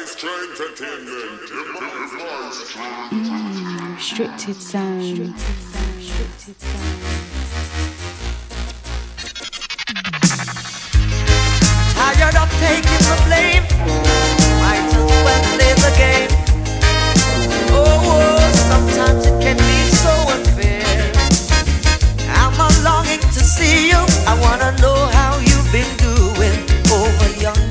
Restricted zone. Restricted zone. Tired of taking the blame. Might as well play the game. Oh, oh, sometimes it can be so unfair. I'm a longing to see you. I wanna know how you've been doing over yonder.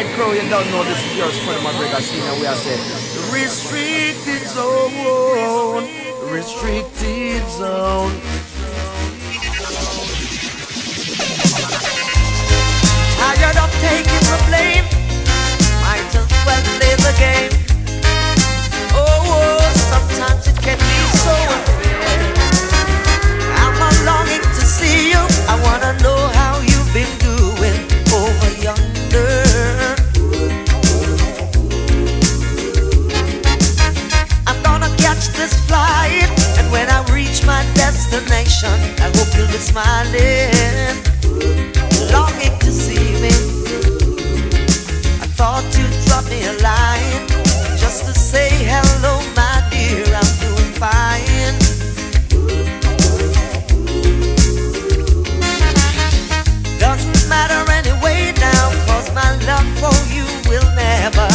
Alright, crew, you don't know this is yours McGregor scene, and we are saying restricted zone, restricted zone. Tired of taking the blame. Might as well play the game. Oh, oh, sometimes it can be so unfair. I'm longing to see you. I wanna know how you've been doing destination, I hope you'll be smiling longing to see me. I thought you'd drop me a line just to say hello, my dear. I'm doing fine. Doesn't matter anyway now, cause my love for you will never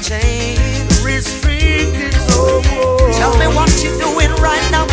change. Restricted zone. Tell me what you're doing right now,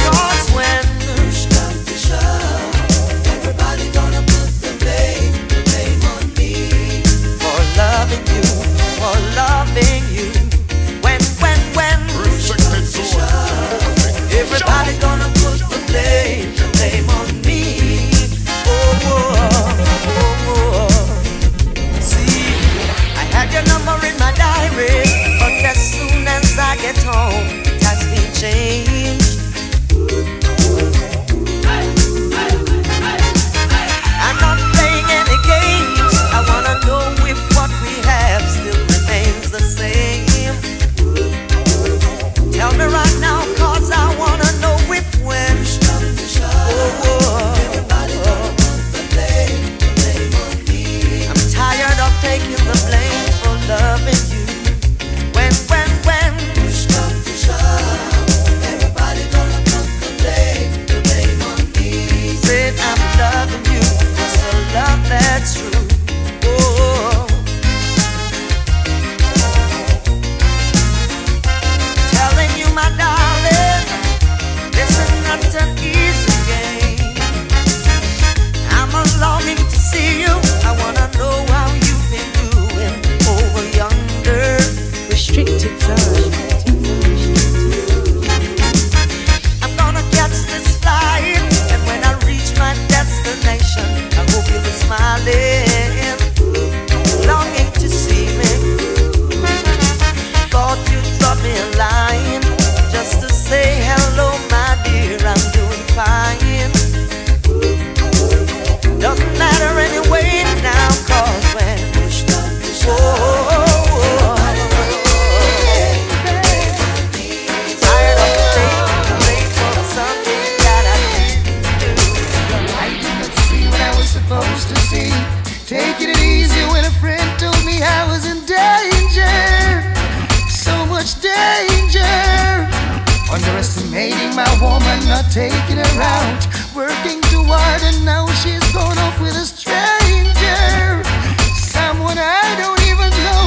taking her out. Working too hard, and now she's gone off with a stranger. Someone I don't even know.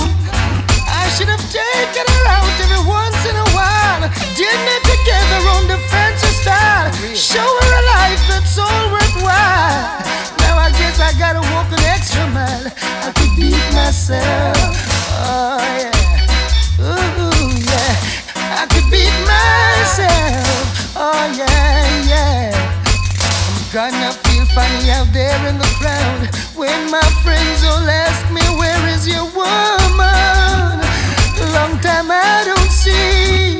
I should have taken her out every once in a while. Dinner together on the fancy style. Show her a life that's all worthwhile. Now I guess I gotta walk an extra mile. I could beat myself. I'm gonna feel funny out there in the crowd when my friends all ask me, Where is your woman? Long time I don't see.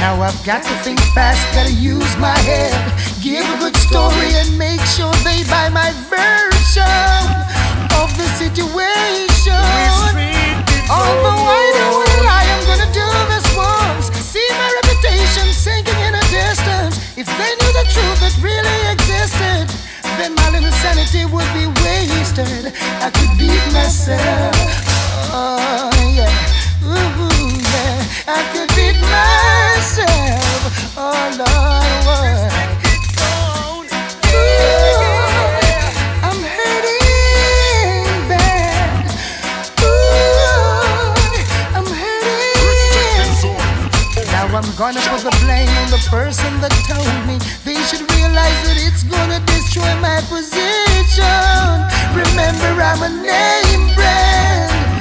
Now I've got to think fast, gotta use my head. Give a good story and make sure they buy my version of the situation. Although I don't I'm gonna do this once. See my reputation sinking in a distance. If they the truth that really existed, then my little sanity would be wasted. I could beat myself. Oh, yeah. Ooh, yeah. I could beat myself. Oh, Lord. what? Gonna put the blame on the person that told me. They should realize that it's gonna destroy my position. Remember, I'm a name brand.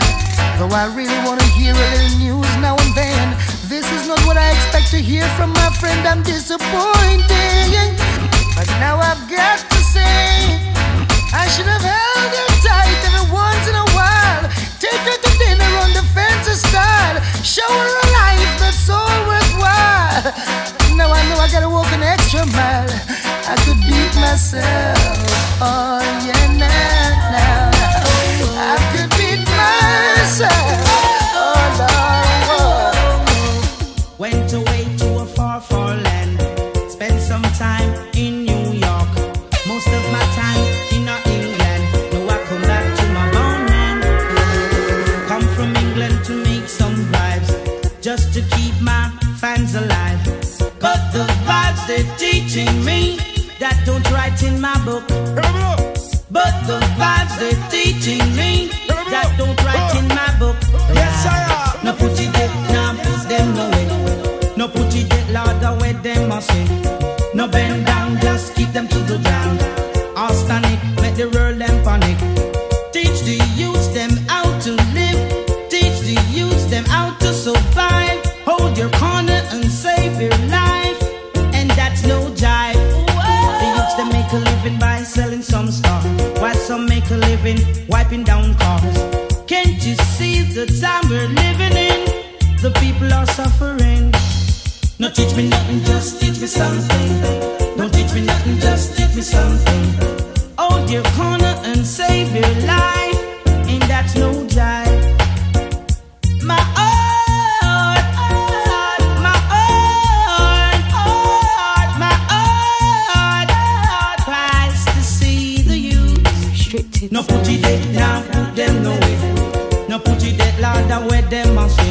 Though I really wanna hear a little news now and then. This is not what I expect to hear from my friend. I'm disappointed. But now I've got myself. book. But the vibes they're teaching me. restricted. No put it there, now put them nowhere. No put it there, ladder where them are so.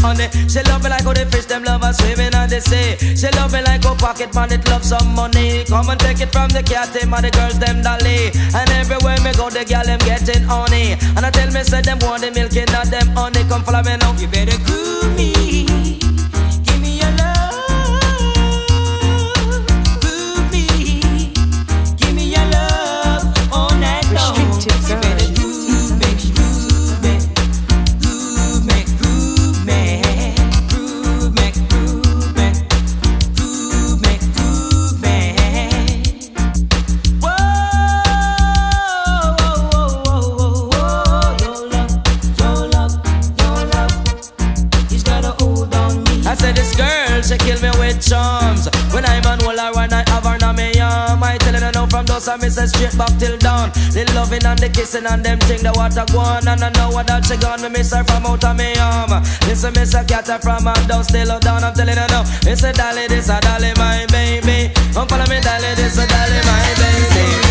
honey. She love me like how the fish them love her swimming and they say She love me like a pocket man love some money. Come and take it from the cat team and the girls them dolly. And everywhere me go the girl them getting honey. And I tell me say them want the milk and not them honey. Come follow me now, you better groove me. house and me say straight back till dawn. The loving and the kissing and them thing, the water gone. And I know what that she gone, me miss her from out of me arm. Listen, miss a cat her from up down, still out down, I'm telling her now. Me say, dolly, this a dolly, my baby. Come follow me, dolly, this a dolly, my baby.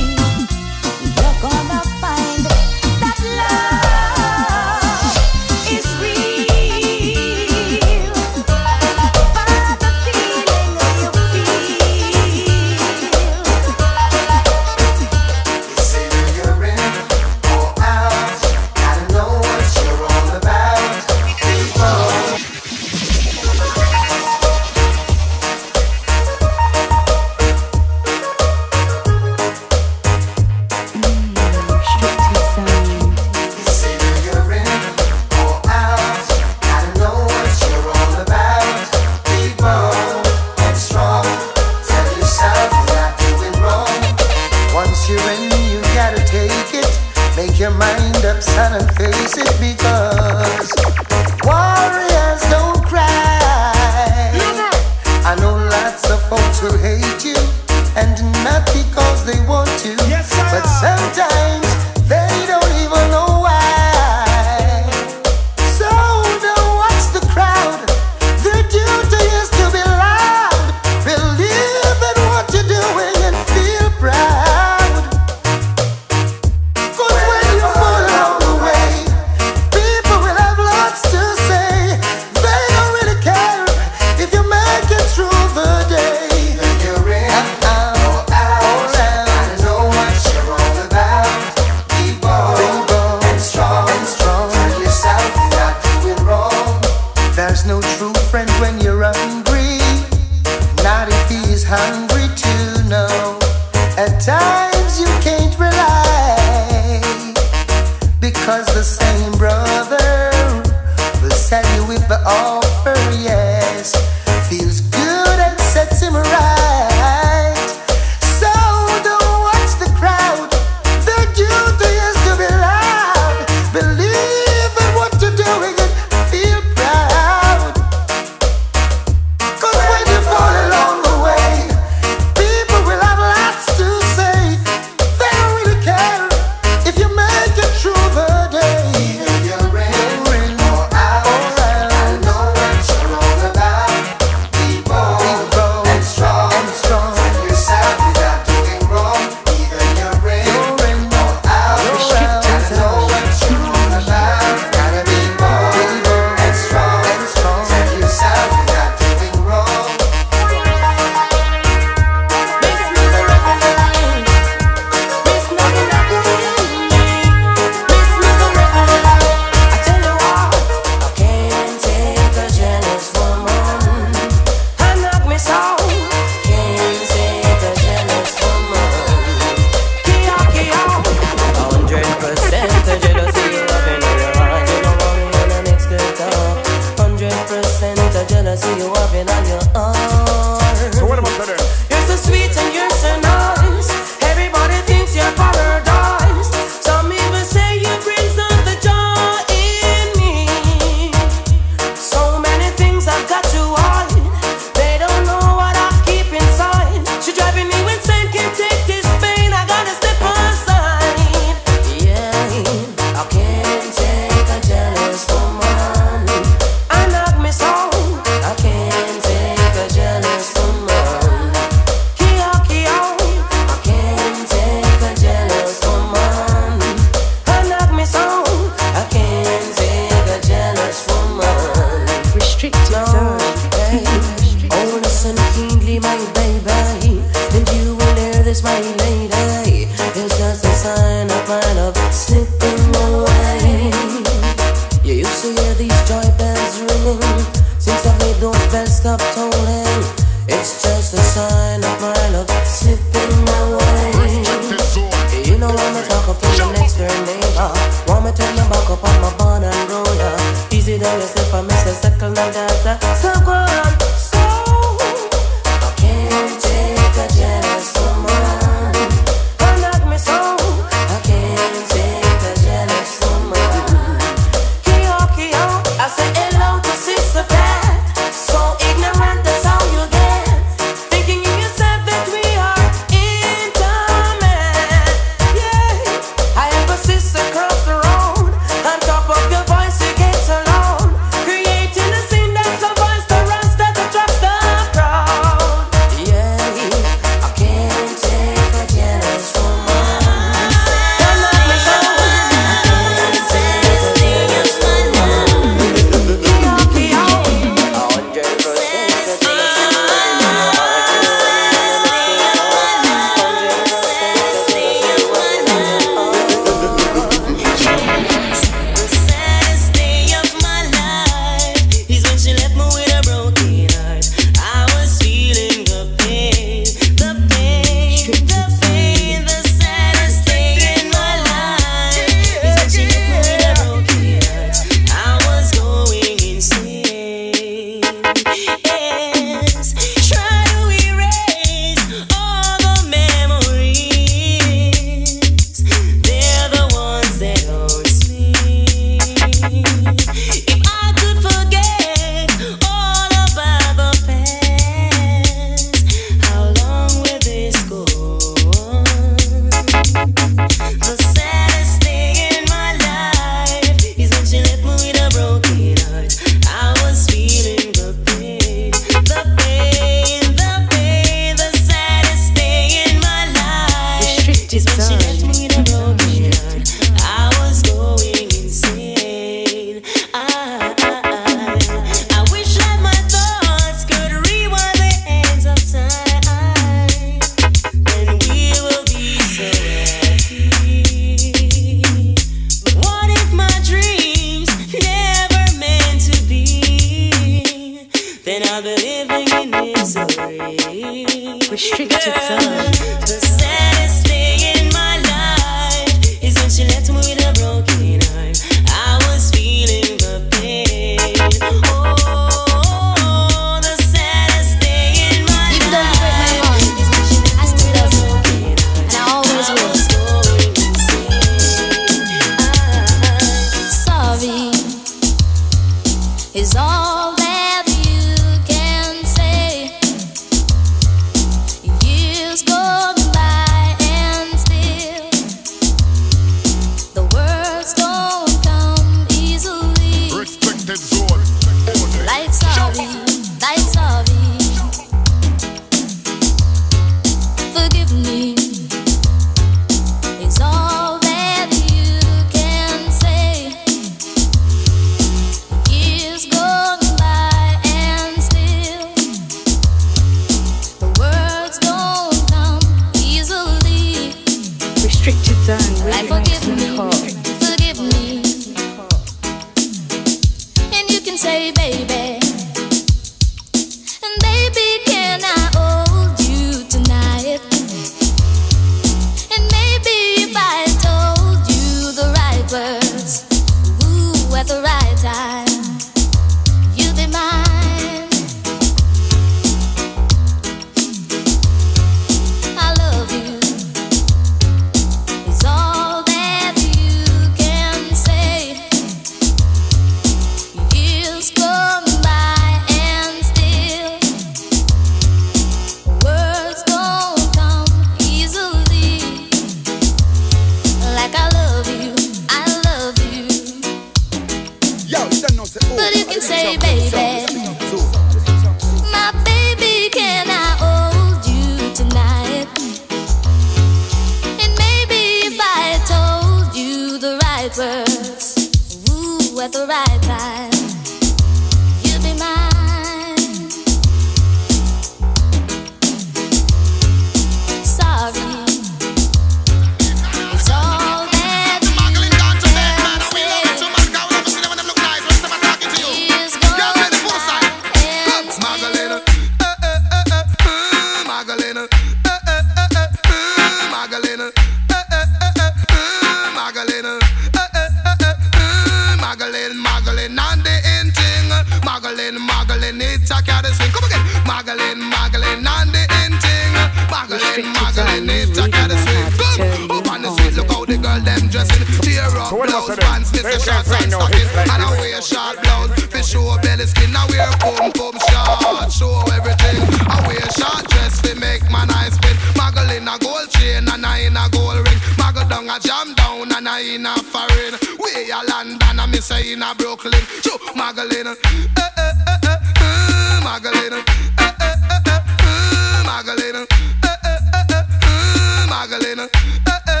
Magdalena, uh, uh, uh, uh, uh, Magdalena, uh, uh, uh, uh, uh, Magdalena, uh, uh, uh, uh, uh, Magdalena, uh, uh,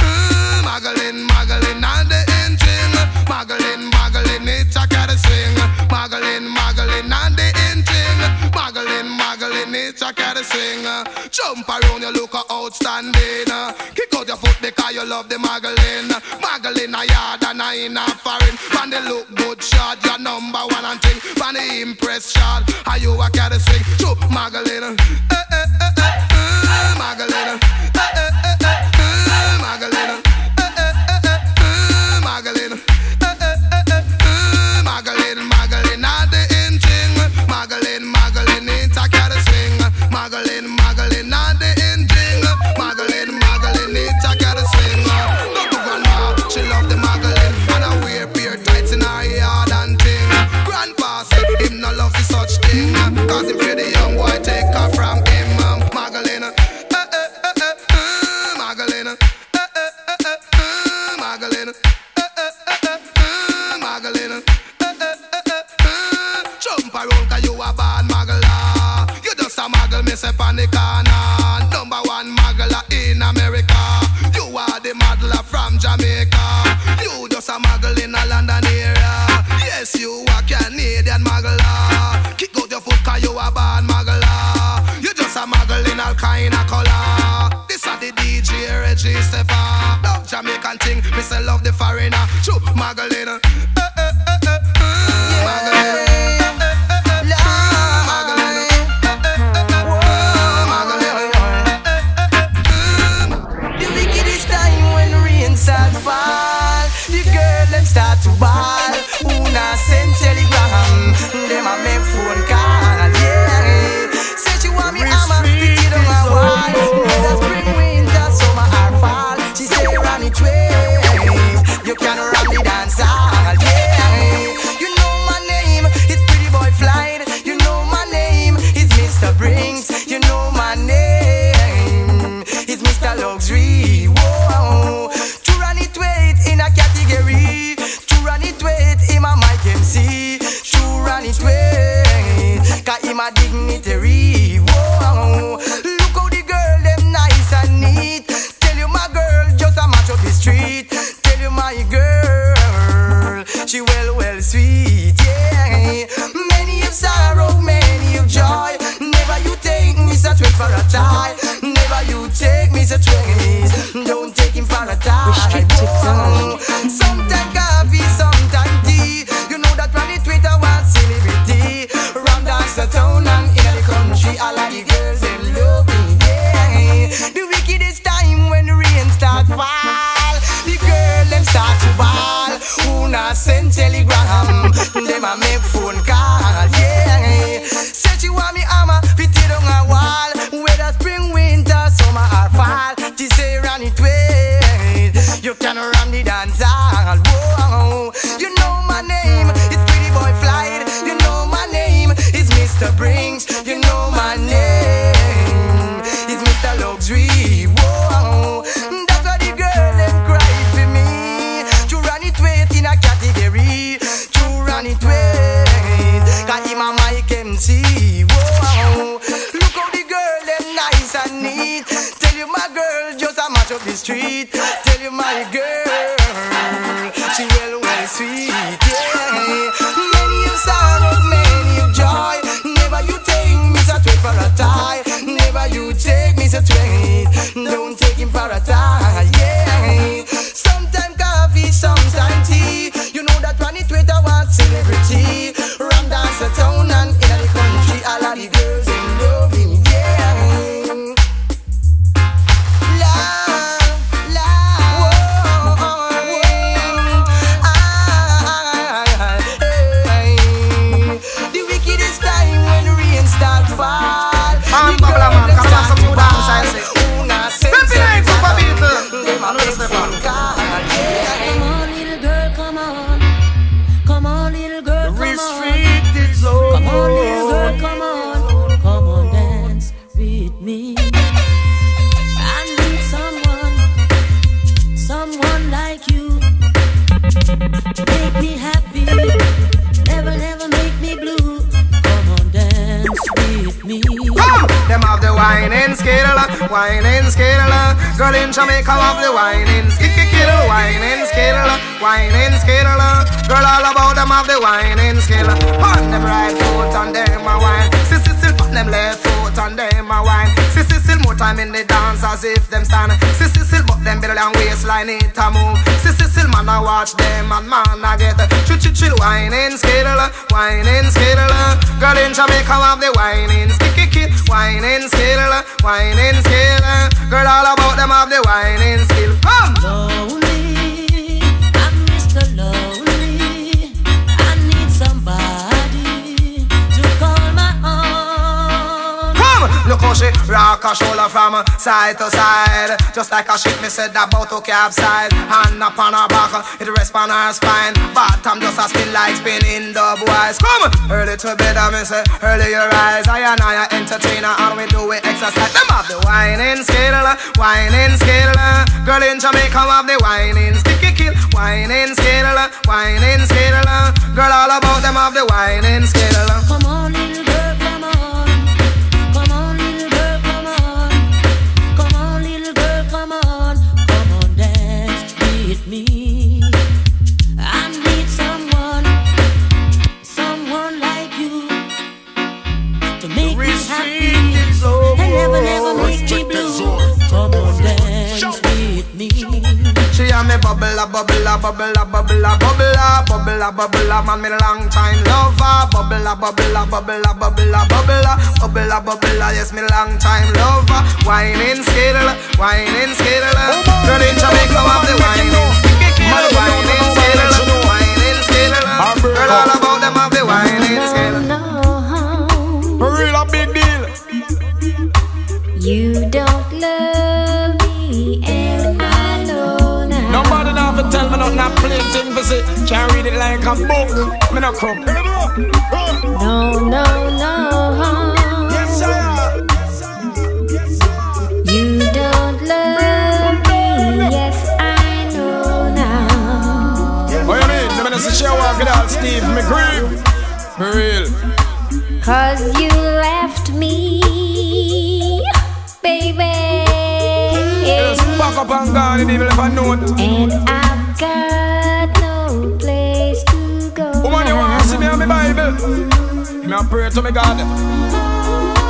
uh, on the engine, Magdalena, Magdalena, nature gotta sing, Magdalena, on the engine, Magdalena, Magdalena, nature gotta. Jump around, you look outstanding. Kick out your foot because you love the Magdalena, Magdalena yard not in a foreign. Man, they look good shot, your number one and thing. Man, they impress shot. How you a carry swing? True, Magdalena. she say far Love Jamaican thing, me love the foreigner. True, Magdalena on it wait. Cause him a Mike MC Whoa. Look how the girl them nice and neat. Tell you my girl just a match up the street. Tell you my girl She well well sweet. Girl in Jamaica love the whining, skitty kittle, whining skittle, whining skittle. Girl all about them have the whining skill. Put them right foot, on them a wine. Sissy still put them left foot, on them a wine. Sissy still more time in the dance as if them stand. Sissy still but them belly and waistline it a move. Sissy still man a watch them and man a get chill chill chill whining skittle, whining skittle. Girl in Jamaica love the whining, skitty kit, whining skittle, whining skittle. from side to side. Just like a ship, me said about to capsize. Hand upon her back, it rests on her spine. But I'm just a spin like spinning dubwise. Come early to bed, I me say early your rise. I and I are entertainer, and we do it exercise. Them have the whining skill, whining skill. Girl in Jamaica have the whining sticky kill, whining skill, whining skill. Girl all about them have the whining skill. Come on. Bubble a bubble a bubble a bubble a bubble a bubble a bubble a man me long time lover. Bubble a bubble a bubble a bubble a bubble a bubble a bubble a yes me long time lover. Whining skittle, whining skittle. Girl in Jamaica have the whining skittle, whining skittle, whining skittle. Girl all about them have the whining skittle. For real a big deal. You don't thing for say. Can't read it like a book. Me no come. No, no, no. Yes, sir. You don't love me, yes, I know now. What you mean? The minister share walk it out, Steve McGreeve. For real. Cause you left me, baby. Just back up and gone and even if I know. And I've got Bible? Me a pray to me God.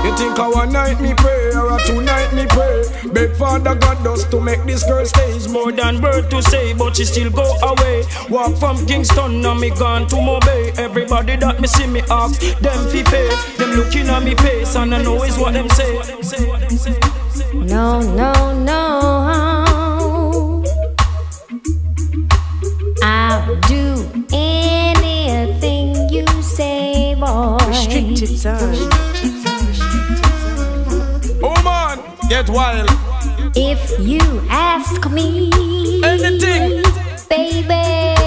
You think a one night me pray or a two night me pray? Beg Father God does to make this girl stay. It's more than word to say, but she still go away. Walk from Kingston, now me gone to Mobay. Everybody that me see me ask, them fi pay. Them looking at me face and I know is what them say. No, no, no. I'll do anything you say, boy. Restricted zone. Oh man, get wild. If you ask me, Anything. baby,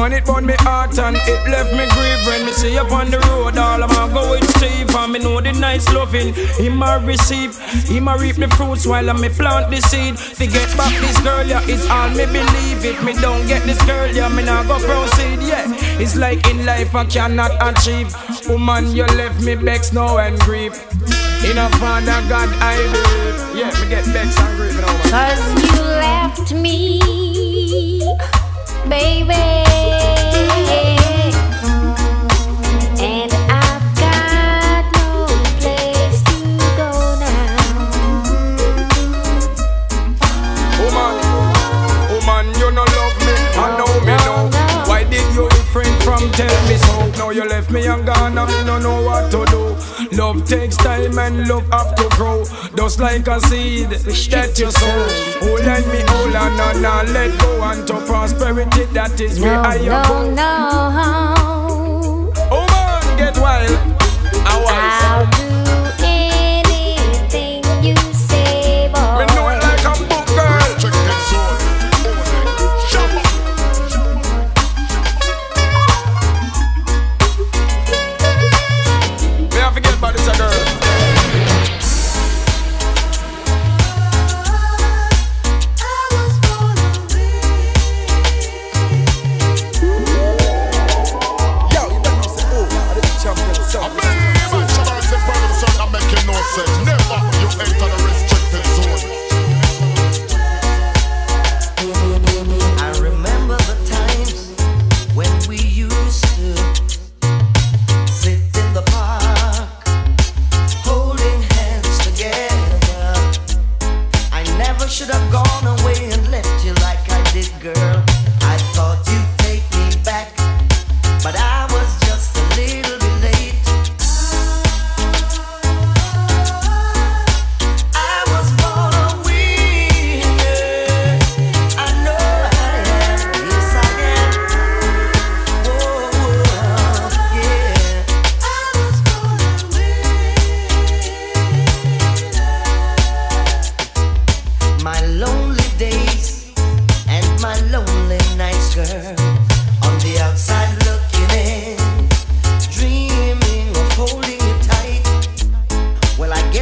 It burn me heart and it left me grieve when me see up on the road. All I'm going go with Steve and me know the nice loving he might receive. He might reap the fruits while I me plant the seed. To get back this girl, yeah, it's all me believe. If me don't get this girl, yeah, me not go proceed, yeah. It's like in life I cannot achieve. Woman, you left me vex now and grief. In a father God I believe. Yeah, me get vex and man. Cause you left me, baby. You no love me, I know me now. Why did you refrain from tell me so? Now you left me and gone and me no know what to do. Love takes time and love have to grow. Just like a seed that you sow. Hold on me, hold on, and let go. And to prosperity, that is where No, I no, am. no.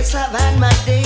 Guess I've had my day.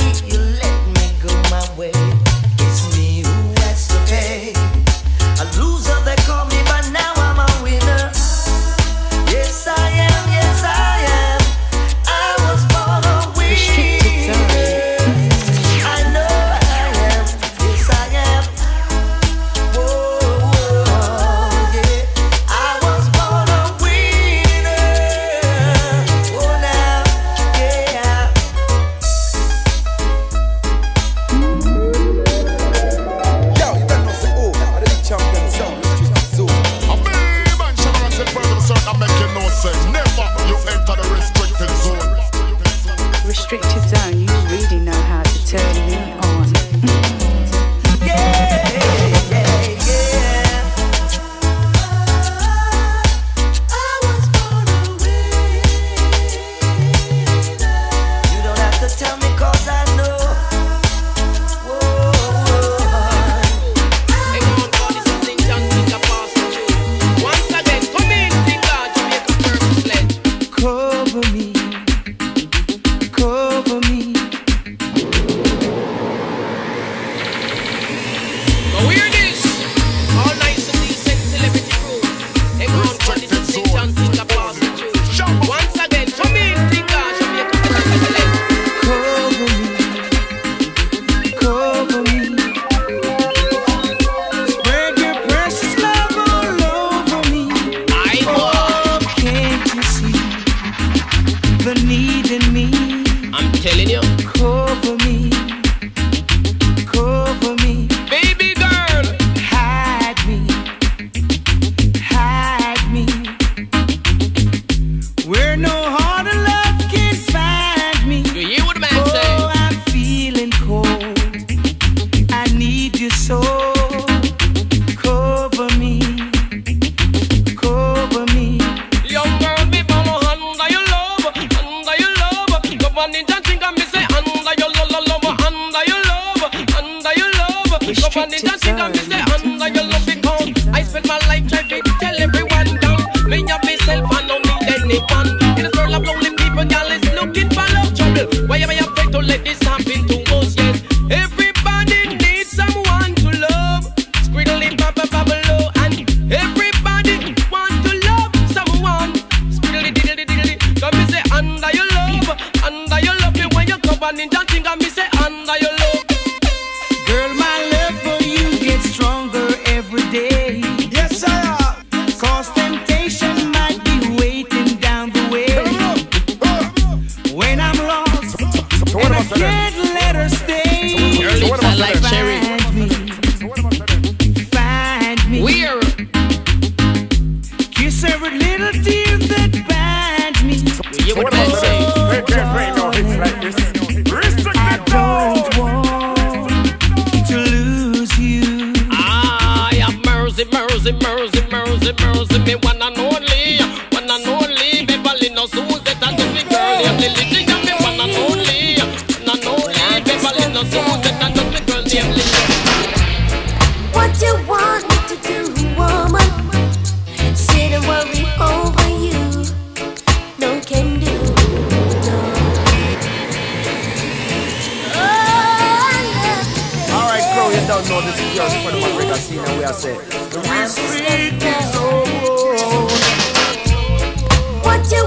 So this is just for the Madrigal scene and we are saying The street is old What you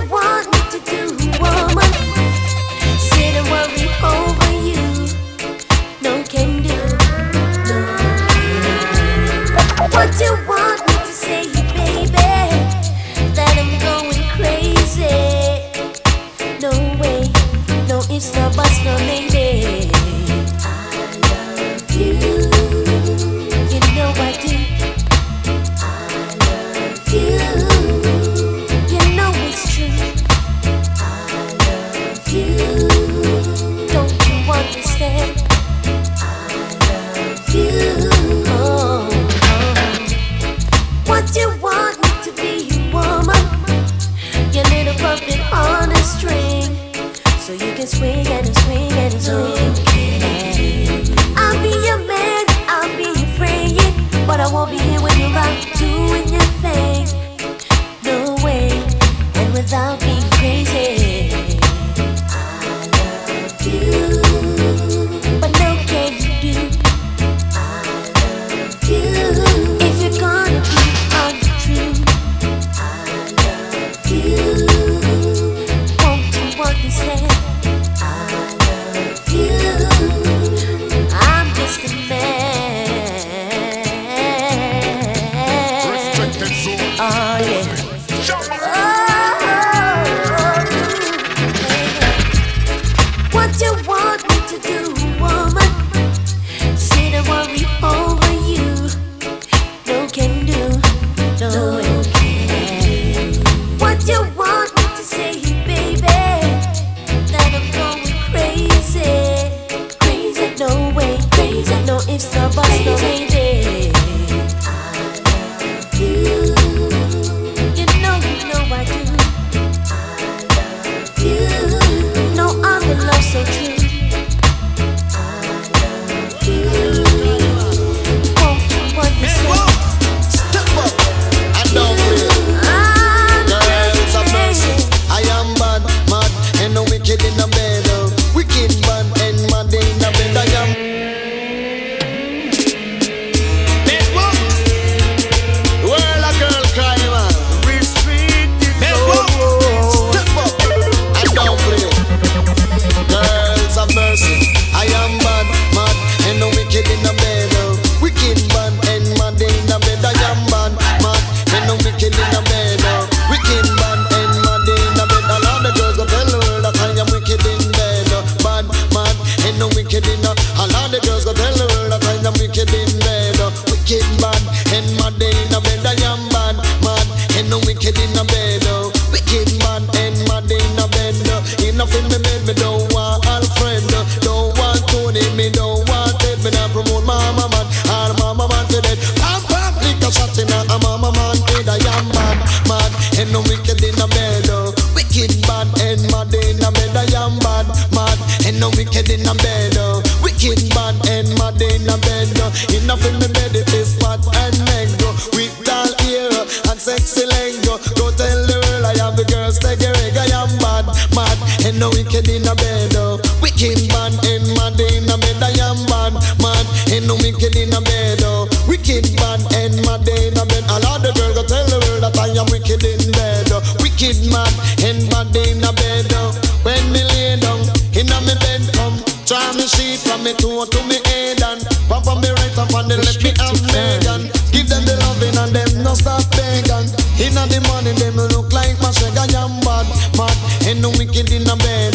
dead in a bed. Uh. Wicked man and mad in a bed. I am bad man and no wicked in a bed. Oh, Wicked man and mad in a bed. A lot of girls go tell the world that I am wicked in bed. Oh, Wicked man and mad in a bed. Oh, When me lay down in a me bed, come try me sheet from me toe to me head and pop on me right up and they let me have Megan. Give them the loving and them no stop begging. In the morning them look like my sugar, I am bad, mad and no wicked in a bed.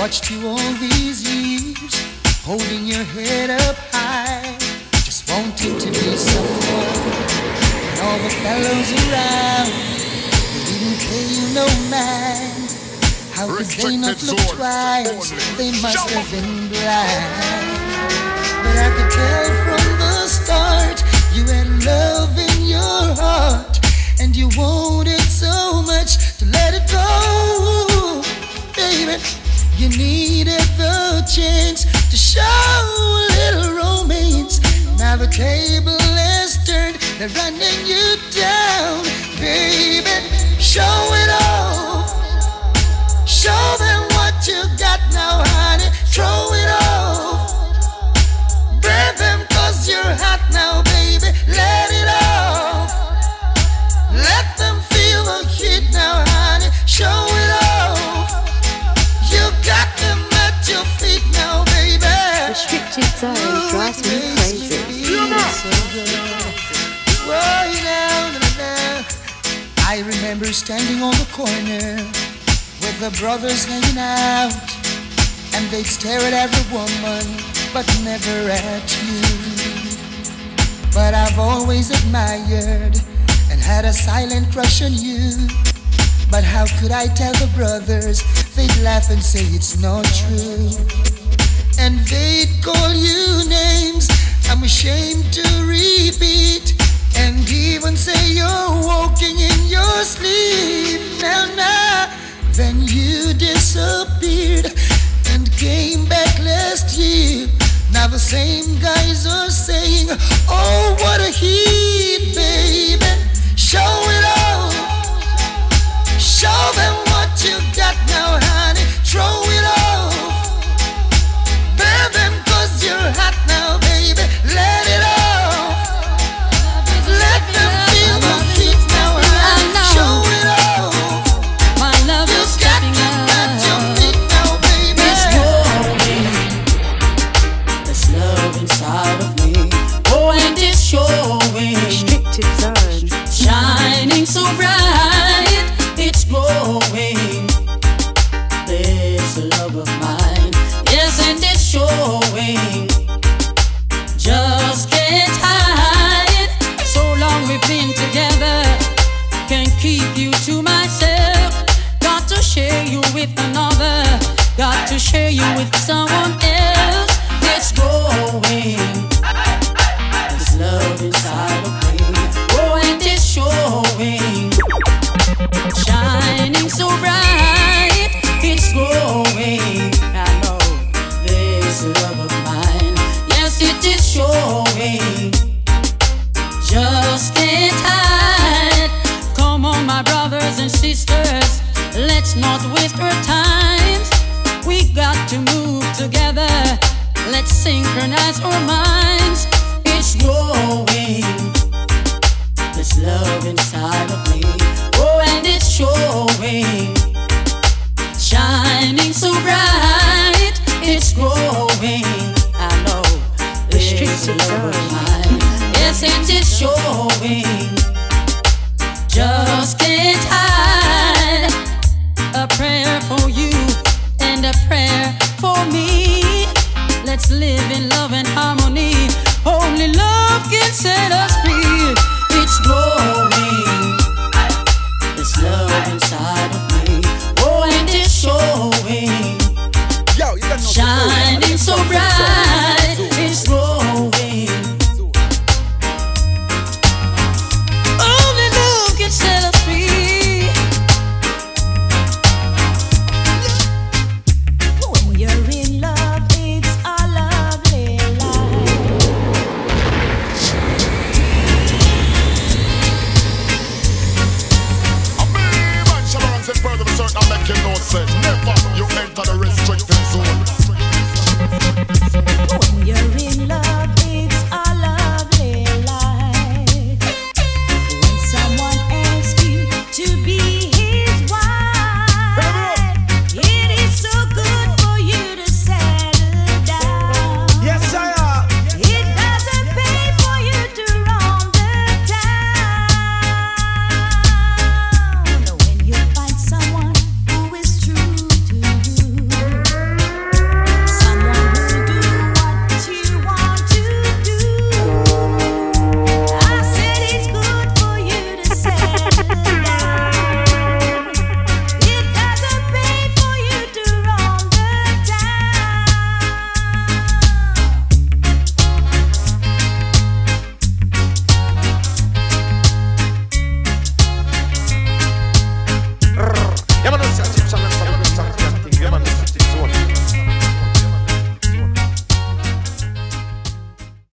Watched you all these years, holding your head up high, just wanting to be someone. And all the fellows around, they didn't pay you no mind. How could they not look twice? They must have been blind. But I could tell from the start you had love in your heart, and you wanted so much to let it go, baby. You needed the chance to show a little romance. Now the table is turned, they're running you down, baby. Show it off. Show them what you got now, honey. Throw it off. Brand them cause you're hot now, baby. Let it Zone drives me crazy. I remember standing on the corner with the brothers hanging out, and they'd stare at every woman, but never at you. But I've always admired and had a silent crush on you. But how could I tell the brothers? They'd laugh and say it's not true. And they'd call you names I'm ashamed to repeat. And even say you're walking in your sleep. Now, now, then you disappeared and came back last year. Now the same guys and a